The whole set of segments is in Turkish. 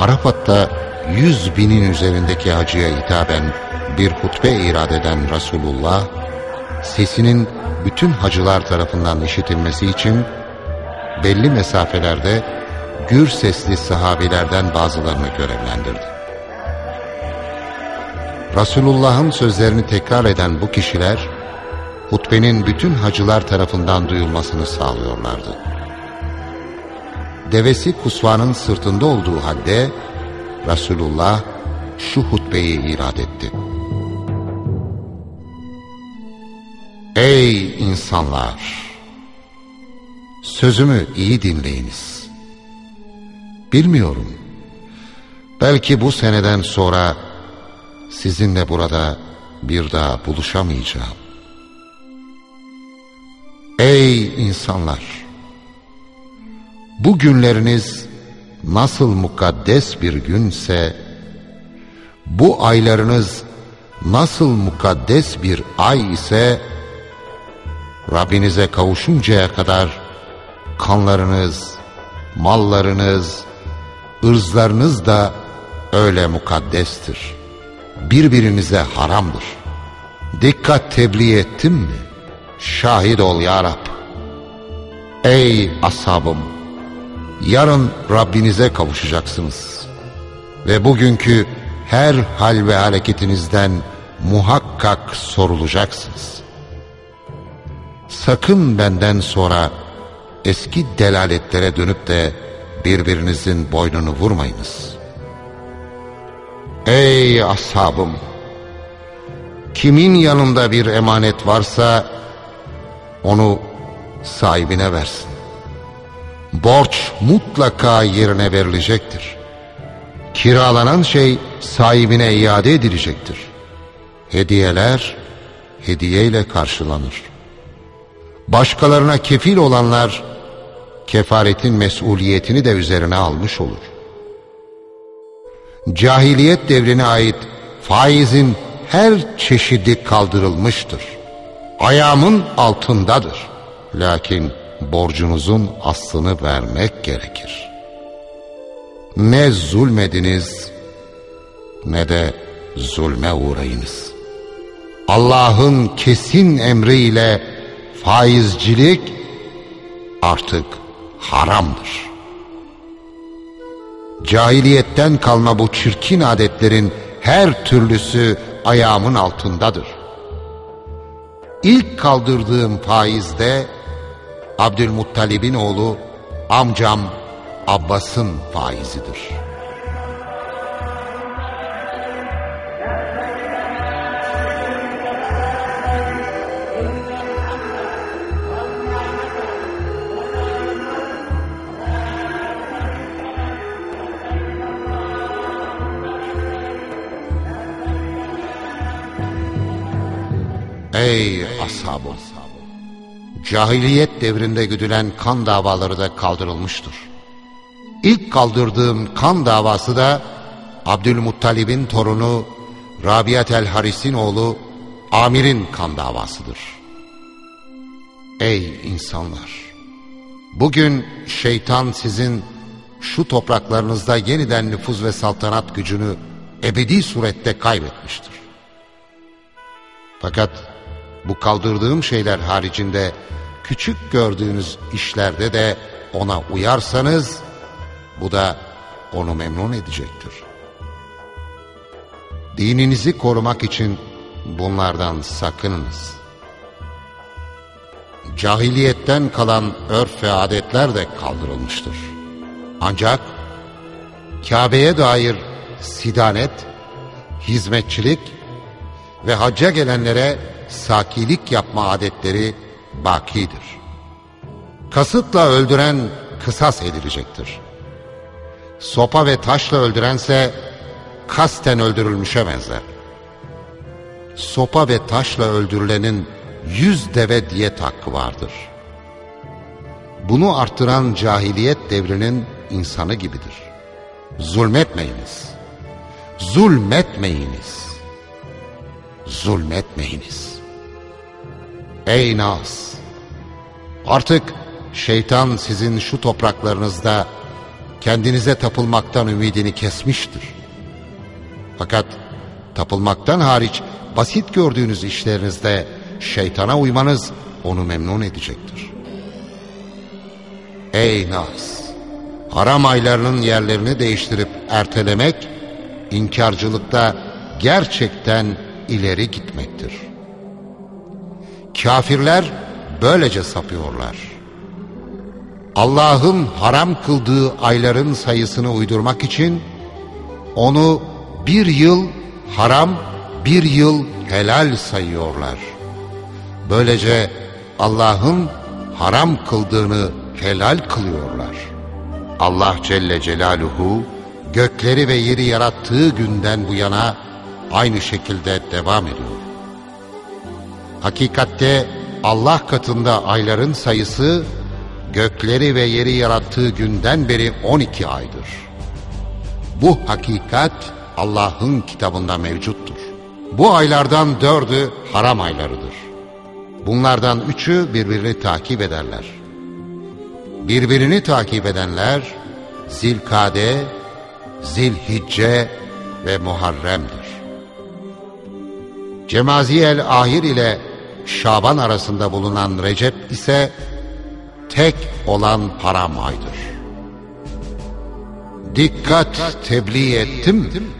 Arafat'ta yüz binin üzerindeki hacıya hitaben bir hutbe irad eden Resulullah, sesinin bütün hacılar tarafından işitilmesi için belli mesafelerde gür sesli sahabilerden bazılarını görevlendirdi. Resulullah'ın sözlerini tekrar eden bu kişiler, hutbenin bütün hacılar tarafından duyulmasını sağlıyorlardı. Devesi kusvanın sırtında olduğu halde, Resulullah şu hutbeyi irad etti. Ey insanlar! Sözümü iyi dinleyiniz. Bilmiyorum. Belki bu seneden sonra sizinle burada bir daha buluşamayacağım. Ey insanlar! Bu günleriniz nasıl mukaddes bir günse, bu aylarınız nasıl mukaddes bir ay ise, Rabbinize kavuşuncaya kadar kanlarınız, mallarınız, ırzlarınız da öyle mukaddestir. Birbirinize haramdır. Dikkat tebliğ ettim mi? Şahit ol ya Rab. Ey ashabım! Yarın Rabbinize kavuşacaksınız. Ve bugünkü her hal ve hareketinizden muhakkak sorulacaksınız. Sakın benden sonra eski delaletlere dönüp de birbirinizin boynunu vurmayınız. Ey ashabım! Kimin yanında bir emanet varsa onu sahibine versin. Borç mutlaka yerine verilecektir. Kiralanan şey sahibine iade edilecektir. Hediyeler hediyeyle karşılanır. Başkalarına kefil olanlar kefaretin mesuliyetini de üzerine almış olur. Cahiliyet devrine ait faizin her çeşidi kaldırılmıştır. Ayağımın altındadır. Lakin borcunuzun aslını vermek gerekir. Ne zulmediniz ne de zulme uğrayınız. Allah'ın kesin emriyle faizcilik artık haramdır. Cahiliyetten kalma bu çirkin adetlerin her türlüsü ayağımın altındadır. İlk kaldırdığım faizde Abdülmuttalib'in oğlu amcam Abbas'ın faizidir. Ey ashabım! Cahiliyet devrinde güdülen kan davaları da kaldırılmıştır. İlk kaldırdığım kan davası da Abdülmuttalib'in torunu Rabiat el Haris'in oğlu Amir'in kan davasıdır. Ey insanlar! Bugün şeytan sizin şu topraklarınızda yeniden nüfuz ve saltanat gücünü ebedi surette kaybetmiştir. Fakat bu kaldırdığım şeyler haricinde küçük gördüğünüz işlerde de ona uyarsanız bu da onu memnun edecektir. Dininizi korumak için bunlardan sakınınız. Cahiliyetten kalan örf ve adetler de kaldırılmıştır. Ancak Kabe'ye dair sidanet, hizmetçilik ve hacca gelenlere sakilik yapma adetleri bakidir. Kasıtla öldüren kısas edilecektir. Sopa ve taşla öldürense kasten öldürülmüşe benzer. Sopa ve taşla öldürülenin yüz deve diyet hakkı vardır. Bunu arttıran cahiliyet devrinin insanı gibidir. Zulmetmeyiniz. Zulmetmeyiniz. Zulmetmeyiniz. Ey Nas! Artık şeytan sizin şu topraklarınızda kendinize tapılmaktan ümidini kesmiştir. Fakat tapılmaktan hariç basit gördüğünüz işlerinizde şeytana uymanız onu memnun edecektir. Ey Nas! Haram aylarının yerlerini değiştirip ertelemek, inkarcılıkta gerçekten ileri gitmektir. Kafirler böylece sapıyorlar. Allah'ın haram kıldığı ayların sayısını uydurmak için onu bir yıl haram, bir yıl helal sayıyorlar. Böylece Allah'ın haram kıldığını helal kılıyorlar. Allah Celle Celaluhu gökleri ve yeri yarattığı günden bu yana aynı şekilde devam ediyor. Hakikatte Allah katında ayların sayısı gökleri ve yeri yarattığı günden beri 12 aydır. Bu hakikat Allah'ın kitabında mevcuttur. Bu aylardan dördü haram aylarıdır. Bunlardan üçü birbirini takip ederler. Birbirini takip edenler Zilkade, Zilhicce ve Muharrem'dir. Cemaziyel Ahir ile Şaban arasında bulunan Recep ise tek olan haram aydır. Dikkat tebliğ ettim,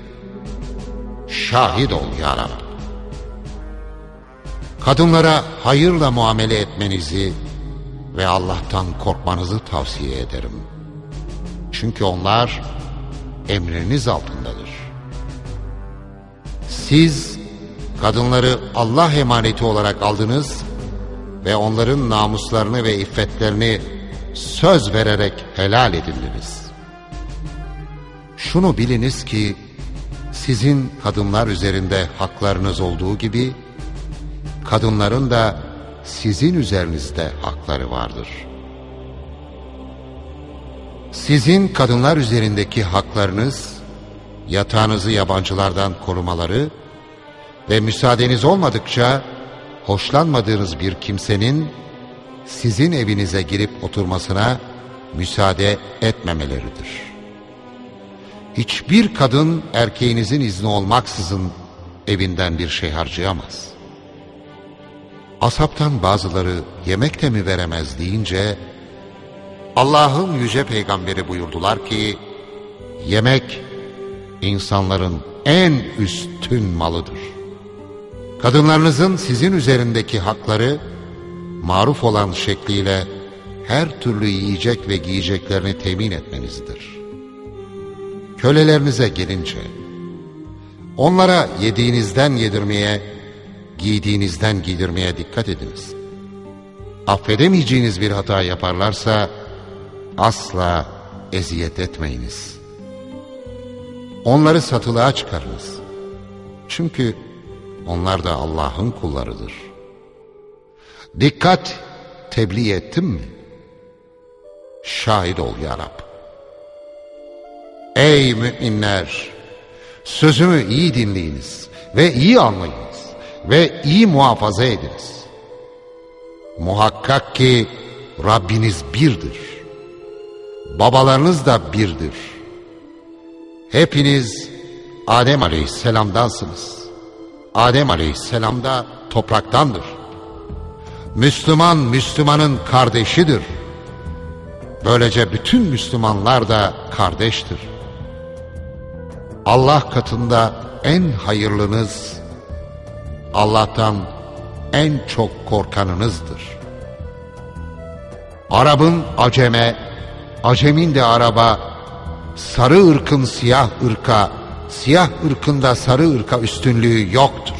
şahit ol ya Rab. Kadınlara hayırla muamele etmenizi ve Allah'tan korkmanızı tavsiye ederim. Çünkü onlar emriniz altındadır. Siz kadınları Allah emaneti olarak aldınız ve onların namuslarını ve iffetlerini söz vererek helal edindiniz. Şunu biliniz ki sizin kadınlar üzerinde haklarınız olduğu gibi kadınların da sizin üzerinizde hakları vardır. Sizin kadınlar üzerindeki haklarınız yatağınızı yabancılardan korumaları ve müsaadeniz olmadıkça hoşlanmadığınız bir kimsenin sizin evinize girip oturmasına müsaade etmemeleridir. Hiçbir kadın erkeğinizin izni olmaksızın evinden bir şey harcayamaz. Asaptan bazıları yemek de mi veremez deyince Allah'ın yüce peygamberi buyurdular ki yemek insanların en üstün malıdır. Kadınlarınızın sizin üzerindeki hakları maruf olan şekliyle her türlü yiyecek ve giyeceklerini temin etmenizdir. Kölelerinize gelince onlara yediğinizden yedirmeye, giydiğinizden giydirmeye dikkat ediniz. Affedemeyeceğiniz bir hata yaparlarsa asla eziyet etmeyiniz. Onları satılığa çıkarınız. Çünkü onlar da Allah'ın kullarıdır. Dikkat tebliğ ettim mi? Şahit ol ya Rab. Ey müminler! Sözümü iyi dinleyiniz ve iyi anlayınız ve iyi muhafaza ediniz. Muhakkak ki Rabbiniz birdir. Babalarınız da birdir. Hepiniz Adem Aleyhisselam'dansınız. Adem Aleyhisselam da topraktandır. Müslüman Müslümanın kardeşidir. Böylece bütün Müslümanlar da kardeştir. Allah katında en hayırlınız, Allah'tan en çok korkanınızdır. Arap'ın aceme, acemin de araba, sarı ırkın siyah ırka, siyah ırkında sarı ırka üstünlüğü yoktur.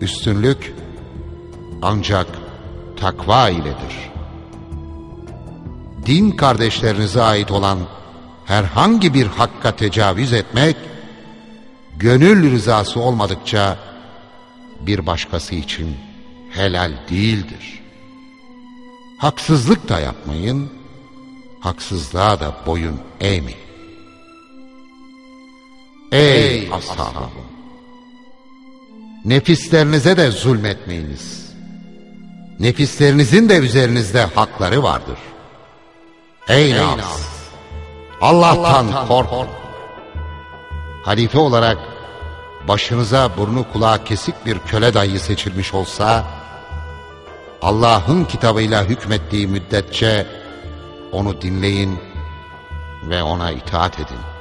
Üstünlük ancak takva iledir. Din kardeşlerinize ait olan herhangi bir hakka tecavüz etmek, gönül rızası olmadıkça bir başkası için helal değildir. Haksızlık da yapmayın, haksızlığa da boyun eğmeyin. Ey ashabım! Nefislerinize de zulmetmeyiniz. Nefislerinizin de üzerinizde hakları vardır. Ey nafs! Allah'tan korkun. Halife olarak başınıza burnu kulağı kesik bir köle dayı seçilmiş olsa, Allah'ın kitabıyla hükmettiği müddetçe onu dinleyin ve ona itaat edin.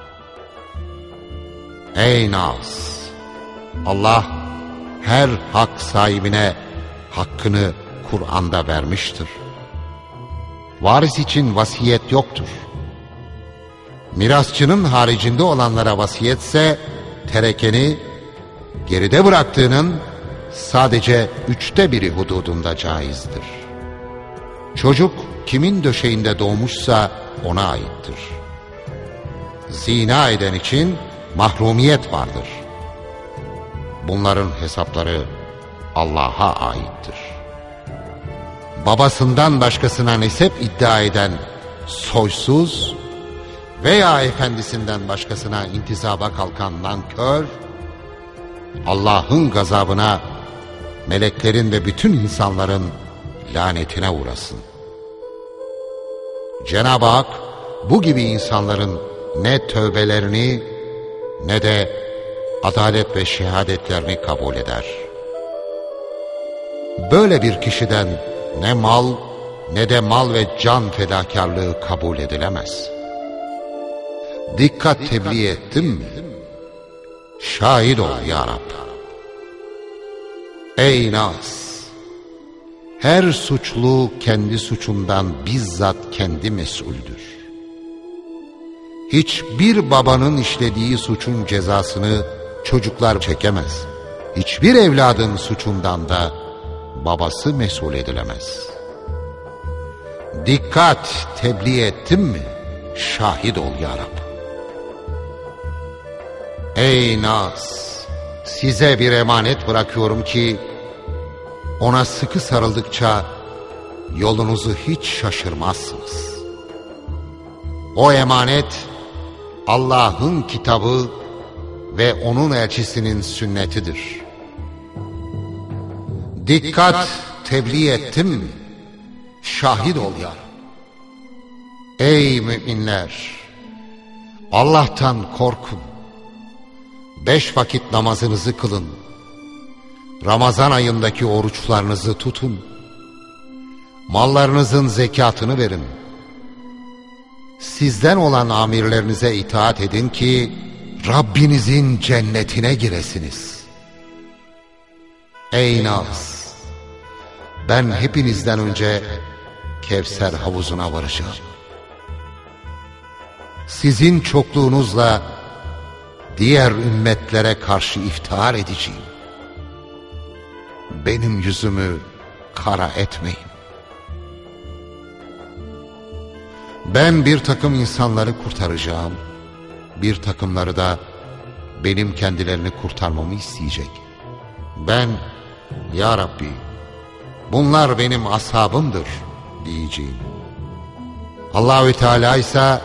Ey Nas! Allah her hak sahibine hakkını Kur'an'da vermiştir. Varis için vasiyet yoktur. Mirasçının haricinde olanlara vasiyetse terekeni geride bıraktığının sadece üçte biri hududunda caizdir. Çocuk kimin döşeğinde doğmuşsa ona aittir. Zina eden için mahrumiyet vardır. Bunların hesapları Allah'a aittir. Babasından başkasına nesep iddia eden soysuz veya efendisinden başkasına intizaba kalkan nankör, Allah'ın gazabına, meleklerin ve bütün insanların lanetine uğrasın. Cenab-ı Hak bu gibi insanların ne tövbelerini ne de adalet ve şehadetlerini kabul eder. Böyle bir kişiden ne mal ne de mal ve can fedakarlığı kabul edilemez. Dikkat tebliğ ettim mi? Şahit ol ya Rab. Ey Nas! Her suçlu kendi suçundan bizzat kendi mesuldür. Hiçbir babanın işlediği suçun cezasını çocuklar çekemez. Hiçbir evladın suçundan da babası mesul edilemez. Dikkat tebliğ ettim mi? Şahit ol ya Rab. Ey Nas! Size bir emanet bırakıyorum ki ona sıkı sarıldıkça yolunuzu hiç şaşırmazsınız. O emanet Allah'ın kitabı ve onun elçisinin sünnetidir. Dikkat tebliğ ettim, şahit ol ya. Ey müminler! Allah'tan korkun. Beş vakit namazınızı kılın. Ramazan ayındaki oruçlarınızı tutun. Mallarınızın zekatını verin. Sizden olan amirlerinize itaat edin ki Rabbinizin cennetine giresiniz. Ey Nas! Ben hepinizden önce Kevser havuzuna varacağım. Sizin çokluğunuzla diğer ümmetlere karşı iftihar edeceğim. Benim yüzümü kara etmeyin. Ben bir takım insanları kurtaracağım. Bir takımları da benim kendilerini kurtarmamı isteyecek. Ben, Ya Rabbi, bunlar benim ashabımdır diyeceğim. Allahü Teala ise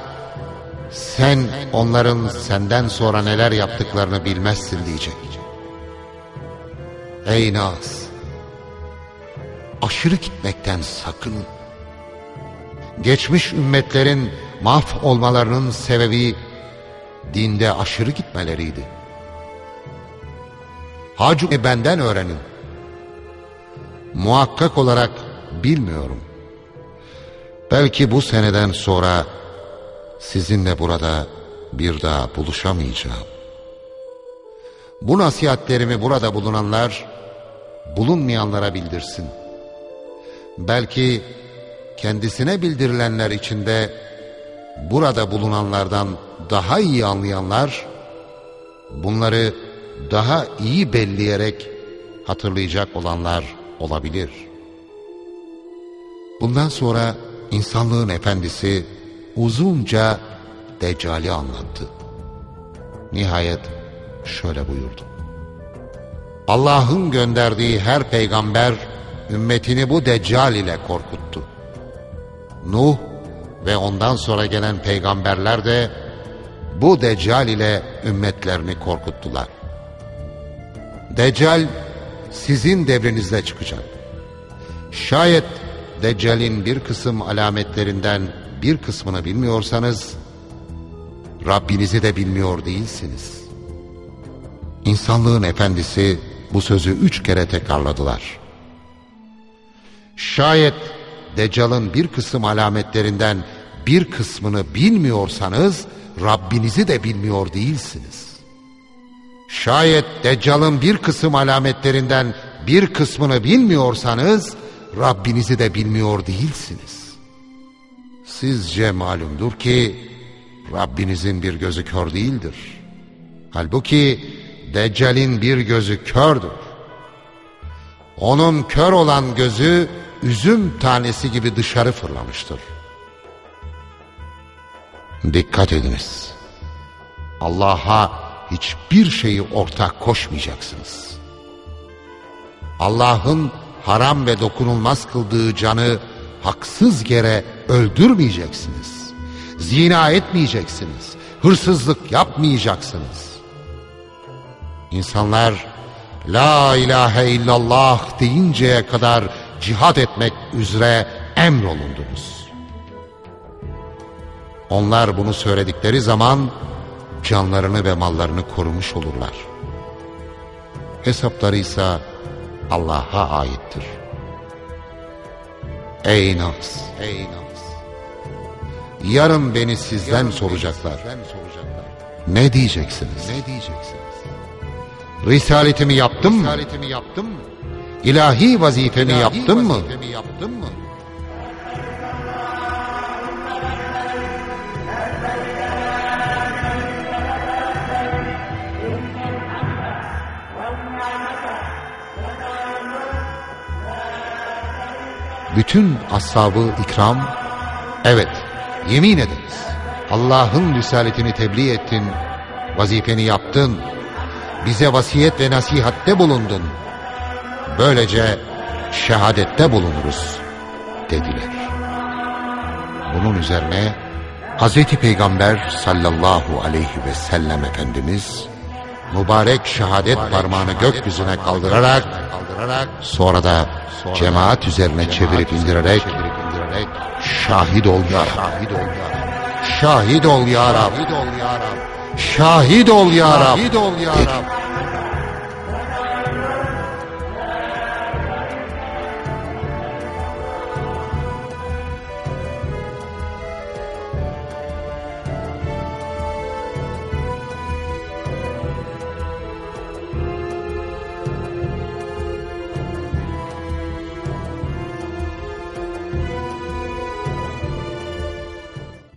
sen onların senden sonra neler yaptıklarını bilmezsin diyecek. Ey Nas! Aşırı gitmekten sakının. Geçmiş ümmetlerin mahv olmalarının sebebi dinde aşırı gitmeleriydi. Hacı benden öğrenin. Muhakkak olarak bilmiyorum. Belki bu seneden sonra sizinle burada bir daha buluşamayacağım. Bu nasihatlerimi burada bulunanlar, bulunmayanlara bildirsin. Belki kendisine bildirilenler içinde burada bulunanlardan daha iyi anlayanlar, bunları daha iyi belleyerek hatırlayacak olanlar olabilir. Bundan sonra insanlığın efendisi uzunca Deccal'i anlattı. Nihayet şöyle buyurdu. Allah'ın gönderdiği her peygamber ümmetini bu Deccal ile korkuttu. Nuh ve ondan sonra gelen peygamberler de bu Deccal ile ümmetlerini korkuttular. Deccal sizin devrinizde çıkacak. Şayet Deccal'in bir kısım alametlerinden bir kısmını bilmiyorsanız Rabbinizi de bilmiyor değilsiniz. İnsanlığın efendisi bu sözü üç kere tekrarladılar. Şayet Deccal'ın bir kısım alametlerinden bir kısmını bilmiyorsanız Rabbinizi de bilmiyor değilsiniz. Şayet Deccal'ın bir kısım alametlerinden bir kısmını bilmiyorsanız Rabbinizi de bilmiyor değilsiniz. Sizce malumdur ki Rabbinizin bir gözü kör değildir. Halbuki Deccal'in bir gözü kördür. Onun kör olan gözü üzüm tanesi gibi dışarı fırlamıştır. Dikkat ediniz. Allah'a hiçbir şeyi ortak koşmayacaksınız. Allah'ın haram ve dokunulmaz kıldığı canı haksız yere öldürmeyeceksiniz. Zina etmeyeceksiniz. Hırsızlık yapmayacaksınız. İnsanlar La ilahe illallah deyinceye kadar cihad etmek üzere emrolundunuz. Onlar bunu söyledikleri zaman canlarını ve mallarını korumuş olurlar. Hesapları ise Allah'a aittir. Ey nafs, ey nafs. Yarın beni sizden soracaklar. Ne diyeceksiniz? Ne diyeceksiniz? Risaletimi yaptım mı? Risaletimi yaptım mı? İlahi vazifemi İlahi yaptım mı? Vazifemi yaptım mı? Bütün ashabı ikram, evet yemin ederiz. Allah'ın risaletini tebliğ ettin, vazifeni yaptın, bize vasiyet ve nasihatte bulundun. Böylece şehadette bulunuruz dediler. Bunun üzerine Hazreti Peygamber sallallahu aleyhi ve sellem Efendimiz mübarek şehadet parmağını gökyüzüne kaldırarak sonra da cemaat üzerine çevirip indirerek şahit ol ya şahit ol ya şahit ol ya Rab. Şahit ol ya Rab. Dedi.